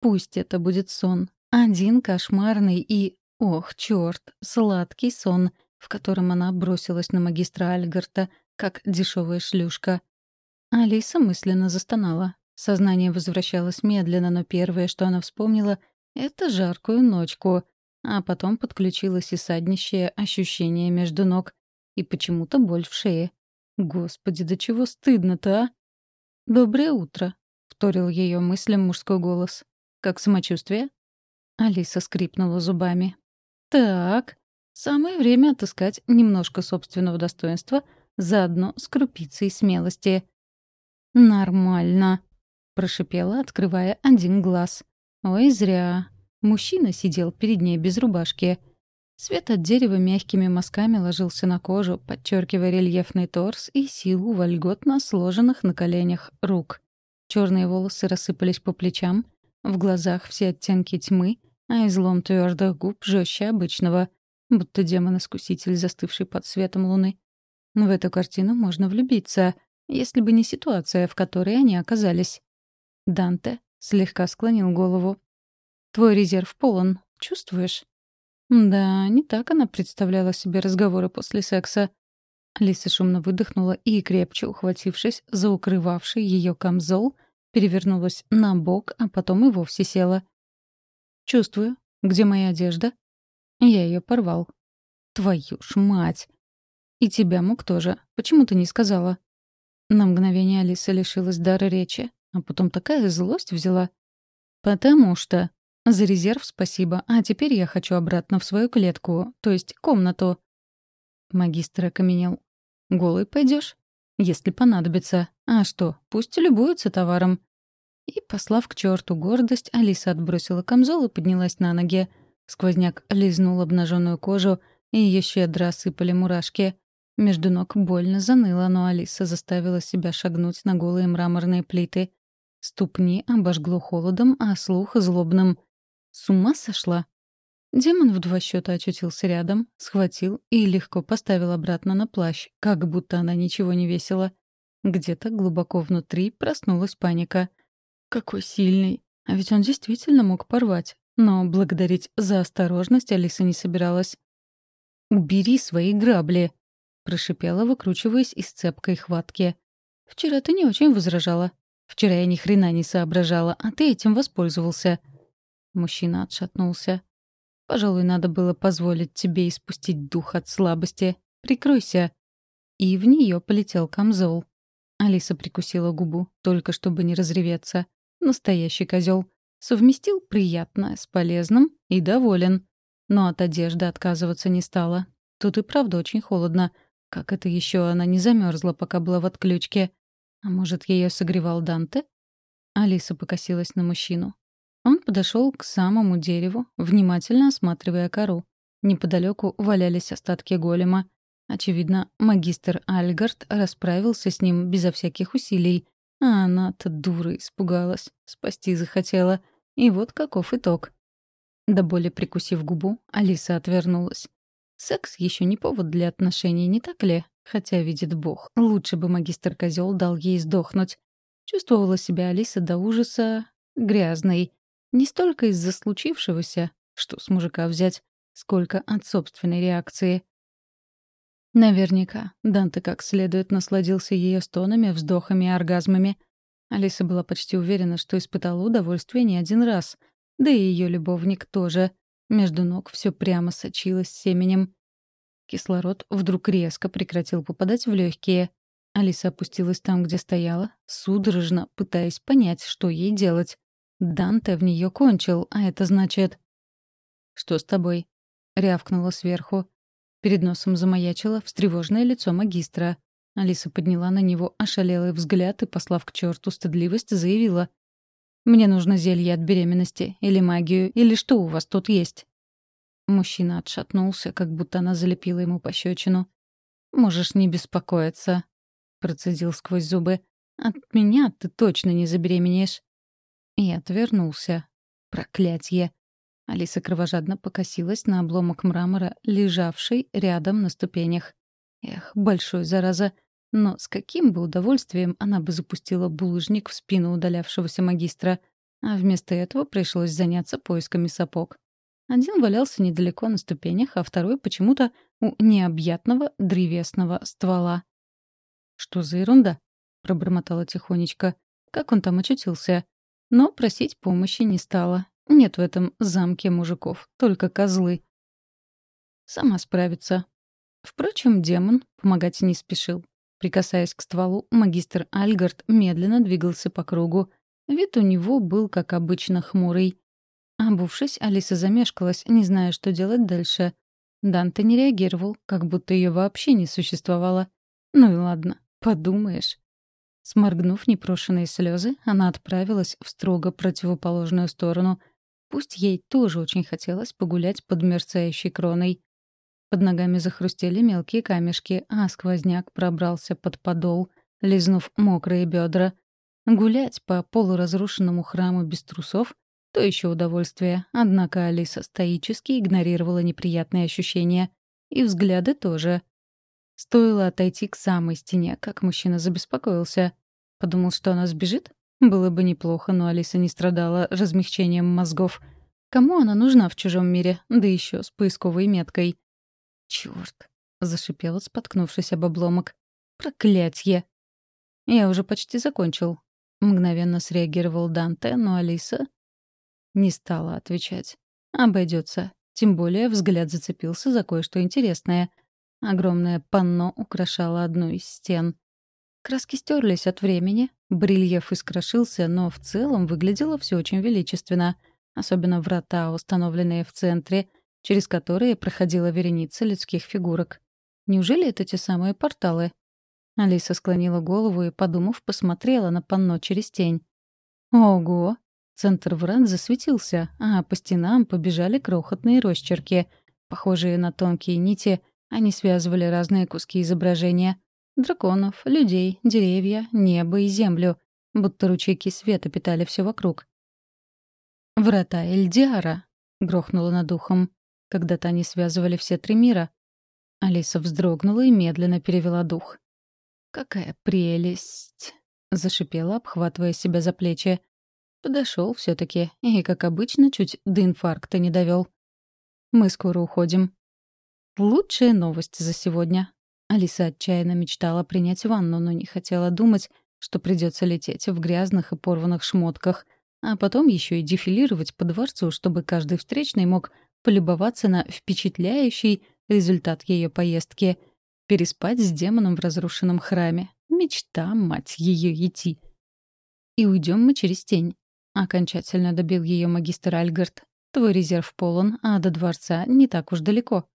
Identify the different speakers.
Speaker 1: Пусть это будет сон. Один кошмарный и, ох, черт, сладкий сон, в котором она бросилась на магистра Альгарта, как дешевая шлюшка. Алиса мысленно застонала. Сознание возвращалось медленно, но первое, что она вспомнила, — это жаркую ночку. А потом подключилось и саднищее ощущение между ног. И почему-то боль в шее. Господи, до чего стыдно-то, а? «Доброе утро», — вторил ее мыслям мужской голос. «Как самочувствие?» Алиса скрипнула зубами. «Так, самое время отыскать немножко собственного достоинства, заодно с крупицей смелости». «Нормально», — прошипела, открывая один глаз. «Ой, зря. Мужчина сидел перед ней без рубашки. Свет от дерева мягкими мазками ложился на кожу, подчеркивая рельефный торс и силу вольготно сложенных на коленях рук. Черные волосы рассыпались по плечам, в глазах все оттенки тьмы, а излом твердых губ жестче обычного, будто демон-искуситель, застывший под светом луны. В эту картину можно влюбиться, если бы не ситуация, в которой они оказались. Данте слегка склонил голову. «Твой резерв полон, чувствуешь?» Да, не так она представляла себе разговоры после секса. Лиса шумно выдохнула и, крепче ухватившись за укрывавший ее камзол, перевернулась на бок, а потом и вовсе села. «Чувствую. Где моя одежда?» Я ее порвал. «Твою ж мать!» «И тебя мог тоже. Почему ты не сказала?» На мгновение Алиса лишилась дара речи, а потом такая злость взяла. «Потому что...» За резерв спасибо, а теперь я хочу обратно в свою клетку, то есть комнату. Магистр окаменел. Голый пойдешь? Если понадобится. А что, пусть любуются товаром. И, послав к черту гордость, Алиса отбросила камзол и поднялась на ноги. Сквозняк лизнул обнаженную кожу, и ее щедро осыпали мурашки. Между ног больно заныло, но Алиса заставила себя шагнуть на голые мраморные плиты. Ступни обожгло холодом, а слух — злобным. С ума сошла? Демон в два счета очутился рядом, схватил и легко поставил обратно на плащ, как будто она ничего не весила. Где-то глубоко внутри проснулась паника. Какой сильный! А ведь он действительно мог порвать. Но благодарить за осторожность Алиса не собиралась. «Убери свои грабли!» — прошипела, выкручиваясь из цепкой хватки. «Вчера ты не очень возражала. Вчера я ни хрена не соображала, а ты этим воспользовался. Мужчина отшатнулся. «Пожалуй, надо было позволить тебе испустить дух от слабости. Прикройся». И в нее полетел камзол. Алиса прикусила губу, только чтобы не разреветься. Настоящий козел. Совместил приятное с полезным и доволен. Но от одежды отказываться не стала. Тут и правда очень холодно. Как это еще она не замерзла, пока была в отключке? А может, ее согревал Данте? Алиса покосилась на мужчину. Он подошел к самому дереву, внимательно осматривая кору. Неподалеку валялись остатки голема. Очевидно, магистр Альгард расправился с ним безо всяких усилий. А она-то дура испугалась, спасти захотела. И вот каков итог. До боли прикусив губу, Алиса отвернулась. Секс еще не повод для отношений, не так ли? Хотя, видит Бог, лучше бы магистр козел дал ей сдохнуть. Чувствовала себя Алиса до ужаса грязной. Не столько из-за случившегося, что с мужика взять, сколько от собственной реакции. Наверняка Данте как следует насладился ее стонами, вздохами и оргазмами. Алиса была почти уверена, что испытала удовольствие не один раз. Да и ее любовник тоже. Между ног все прямо сочилось семенем. Кислород вдруг резко прекратил попадать в легкие. Алиса опустилась там, где стояла, судорожно пытаясь понять, что ей делать. Данте в нее кончил, а это значит... «Что с тобой?» — рявкнула сверху. Перед носом замаячило встревоженное лицо магистра. Алиса подняла на него ошалелый взгляд и, послав к черту стыдливость, заявила. «Мне нужно зелье от беременности, или магию, или что у вас тут есть?» Мужчина отшатнулся, как будто она залепила ему пощечину. «Можешь не беспокоиться», — процедил сквозь зубы. «От меня ты точно не забеременеешь». И отвернулся. Проклятье. Алиса кровожадно покосилась на обломок мрамора, лежавший рядом на ступенях. Эх, большой зараза. Но с каким бы удовольствием она бы запустила булыжник в спину удалявшегося магистра. а вместо этого пришлось заняться поисками сапог. Один валялся недалеко на ступенях, а второй почему-то у необъятного древесного ствола. «Что за ерунда?» — пробормотала тихонечко. «Как он там очутился?» Но просить помощи не стала. Нет в этом замке мужиков, только козлы. Сама справится. Впрочем, демон помогать не спешил. Прикасаясь к стволу, магистр Альгард медленно двигался по кругу. Вид у него был, как обычно, хмурый. Обувшись, Алиса замешкалась, не зная, что делать дальше. Данте не реагировал, как будто ее вообще не существовало. Ну и ладно, подумаешь. Сморгнув непрошенные слезы, она отправилась в строго противоположную сторону. Пусть ей тоже очень хотелось погулять под мерцающей кроной. Под ногами захрустели мелкие камешки, а сквозняк пробрался под подол, лизнув мокрые бедра. Гулять по полуразрушенному храму без трусов — то еще удовольствие, однако Алиса стоически игнорировала неприятные ощущения. И взгляды тоже. Стоило отойти к самой стене, как мужчина забеспокоился. Подумал, что она сбежит? Было бы неплохо, но Алиса не страдала размягчением мозгов. Кому она нужна в чужом мире, да еще с поисковой меткой? «Чёрт!» — зашипела, споткнувшись об обломок. «Проклятье!» «Я уже почти закончил», — мгновенно среагировал Данте, но Алиса не стала отвечать. Обойдется. Тем более взгляд зацепился за кое-что интересное. Огромное панно украшало одну из стен. Краски стерлись от времени, брельеф искрошился, но в целом выглядело все очень величественно. Особенно врата, установленные в центре, через которые проходила вереница людских фигурок. Неужели это те самые порталы? Алиса склонила голову и, подумав, посмотрела на панно через тень. Ого! Центр врат засветился, а по стенам побежали крохотные росчерки. Похожие на тонкие нити, они связывали разные куски изображения. Драконов, людей, деревья, небо и землю. Будто ручейки света питали все вокруг. «Врата Эльдиара!» — грохнула над ухом. Когда-то они связывали все три мира. Алиса вздрогнула и медленно перевела дух. «Какая прелесть!» — зашипела, обхватывая себя за плечи. Подошел все таки и, как обычно, чуть до инфаркта не довел. «Мы скоро уходим». Лучшая новость за сегодня. Алиса отчаянно мечтала принять ванну, но не хотела думать, что придется лететь в грязных и порванных шмотках, а потом еще и дефилировать по дворцу, чтобы каждый встречный мог полюбоваться на впечатляющий результат ее поездки — переспать с демоном в разрушенном храме. Мечта, мать ее, идти. И уйдем мы через тень. Окончательно добил ее магистр Альгард. Твой резерв полон, а до дворца не так уж далеко.